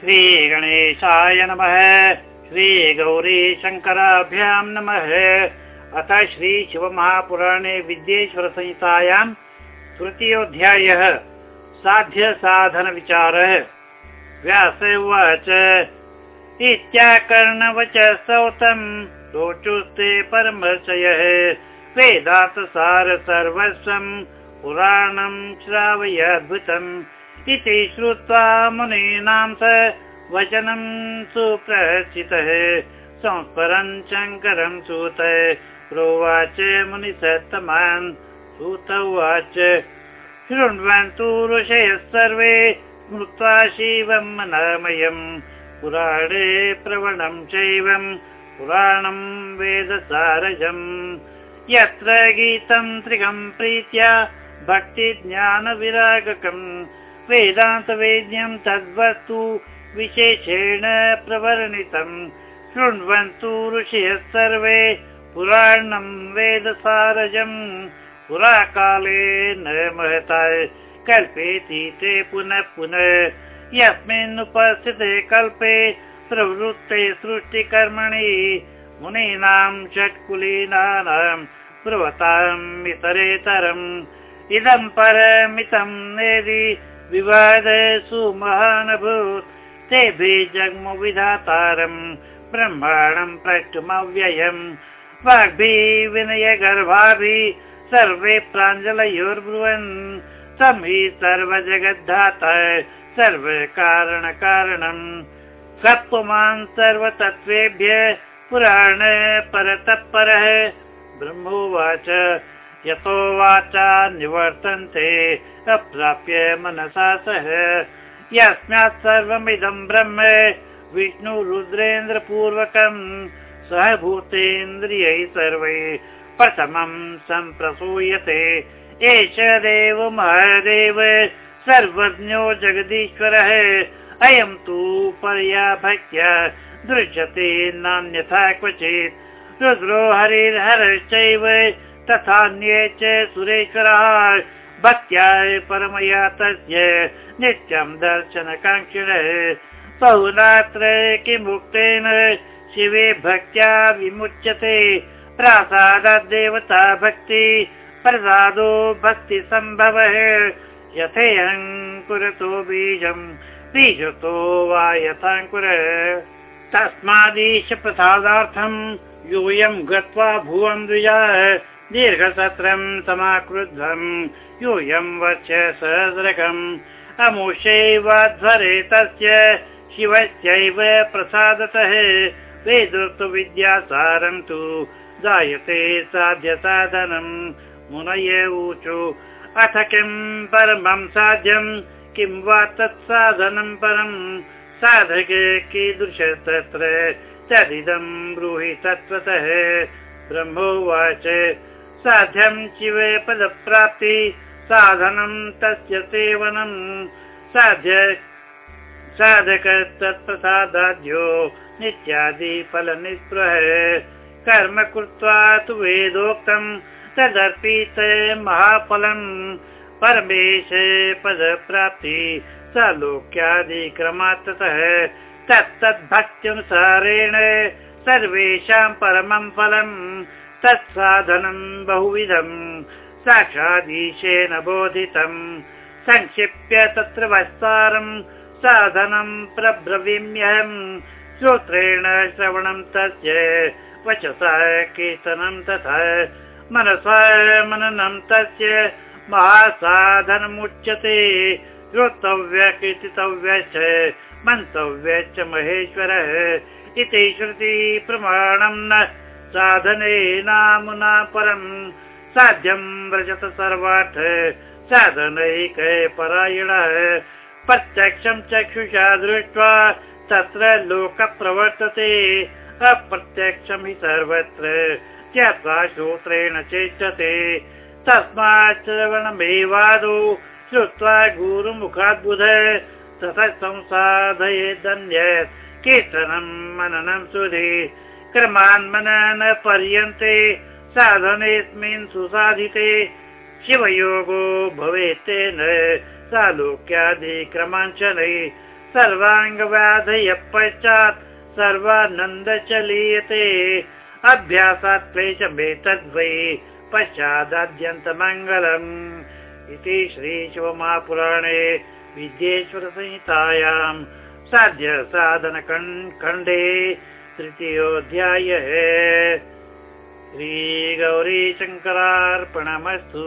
श्रीगणेशाय नमः। श्रीगौरी शङ्कराभ्यां नमः। अथ श्रीशिवमहापुराणे विद्येश्वरसंहितायां तृतीयोऽध्यायः साध्यसाधनविचारः। व्यास उवाच इत्याकर्णवच सौतं रोचुस्ते परमर्शयः वेदान्तसार सर्वस्वं पुराणं श्रावयद्भुतम् इति श्रुत्वा मुनीनां स वचनं सुप्रचितः संस्मरन् शङ्करं सूत। प्रोवाच मुनिसत्तमान् सूत उवाच। शृण्वन्तु ऋषयः सर्वे स्मृत्वा शिवं मनमयम् पुराणे प्रवणं चैवं पुराणं वेदसारजम्। यत्र गीतं त्रिगं प्रीत्या भक्तिज्ञानविरागकम् वेदान्तवेद्यं तद्वस्तु विशेषेण प्रवर्णितम् शृण्वन्तु ऋषयः सर्वे पुराणं वेदसारजम् पुराकाले न महता कल्पेति ते पुनः पुनः। यस्मिन् उपस्थिते कल्पे प्रवृत्ते सृष्टिकर्मणि मुनीनां षट्कुलीनानां ब्रुवताम् इतरेतरम् इदं परमितं नेदि विवादेषु महानभूत् तेभिः जग्मु विधातारम् ब्रह्माणं प्रष्टुमव्ययम् वाग्भिः विनयगर्भाभिः सर्वे प्राञ्जलयोर्ब्रुवन् तं हि सर्वजगद्धाता सर्वकारणकारणम् सत्त्वमान् सर्वतत्त्वेभ्य पुराण परतः परः ब्रह्मोवाच यतो वाचा निवर्तन्ते अप्राप्य मनसा सह। यस्मात् सर्वमिदं ब्रह्म विष्णुरुद्रेन्द्रपूर्वकम् सह भूतेन्द्रियैः सर्वै प्रथमं सम्प्रसूयते। एष देव महादेव सर्वज्ञो जगदीश्वरः अयं तु पर्याभक्त्या दृश्यते नान्यथा क्वचित्। रुद्रो हरिर्हरश्चैव तथान्ये च सुरेश्वराः भक्त्या परमया तस्य नित्यं दर्शनकाङ्क्षिणः। बहुनात्र किमुक्तेन शिवे भक्त्या विमुच्यते। प्रासाददेवता भक्ति प्रसादो भक्तिसम्भवः यथेऽङ्कुरतो बीजम् बीजतो वा यथाङ्कुर। तस्मादीश प्रसादार्थम् यूयं गत्वा भुवं द्विजाः दीर्घसत्रं समाकृध्वम् यूयं वच सहस्रकम्। अमुषैवाध्वरे तस्य शिवस्यैव प्रसादतः। वेदृत्वविद्यासारं तु जायते साध्यसाधनम् मुनये ऊचु अथ किं परमं साध्यं? किं वा तत्साधनं परम् साधके कीदृश तत्र तदिदं ब्रूहि तत्त्वतः। ब्रह्मोवाच साध्यं शिवे पदप्राप्ति साधनं तस्य साध्य साधक तत्प्रसादाद्यो नित्यादि फलनिस्पृह। कर्म कृत्वा तु वेदोक्तं तदर्पित महाफलम्। परमेश पदप्राप्ति स लोक्यादिक्रमात्ततः तत्तद्भक्त्यनुसारेण सर्वेषां परमं फलम् तत्साधनं बहुविधम् साक्षादीशेन बोधितम् संक्षिप्य तत्र वस्तारम् साधनं प्रब्रवीम्यहम् श्रोत्रेण श्रवणं तस्य वचसा कीर्तनं तथा। मनसा मननं तस्य महासाधनमुच्यते। श्रोतव्य कीर्तितव्यश्च मन्तव्य च महेश्वरः। इति श्रुति प्रमाणं न साधने नामुना परम् साध्यं व्रजत सर्वार्थ साधनैक परायणः। प्रत्यक्षं चक्षुषा दृष्ट्वा तत्र लोक प्रवर्तते अप्रत्यक्षं हि सर्वत्र त्यक्त्वा श्रोत्रेण चेष्यते तस्मात् श्रवणमेवादौ श्रुत्वा गुरुमुखाद्बुध तथा संसाधयेदन्यत् कीर्तनं मननं सुधे क्रमान्मनन पर्यन्ते साधनेऽस्मिन् सुसाधिते। शिवयोगो भवेत् तेन क्रमाञ्चनै सर्वाङ्गव्याधय पश्चात् सर्वानन्द चलीयते अभ्यासात् क्लेशमेतद्वै पश्चादाद्यन्तमङ्गलम् इति श्रीशिवमापुराणे विद्येश्वरसंहितायाम् साध्य साधन खण्डे तृतीयोऽध्यायः श्रीगौरीशङ्करार्पणमस्तु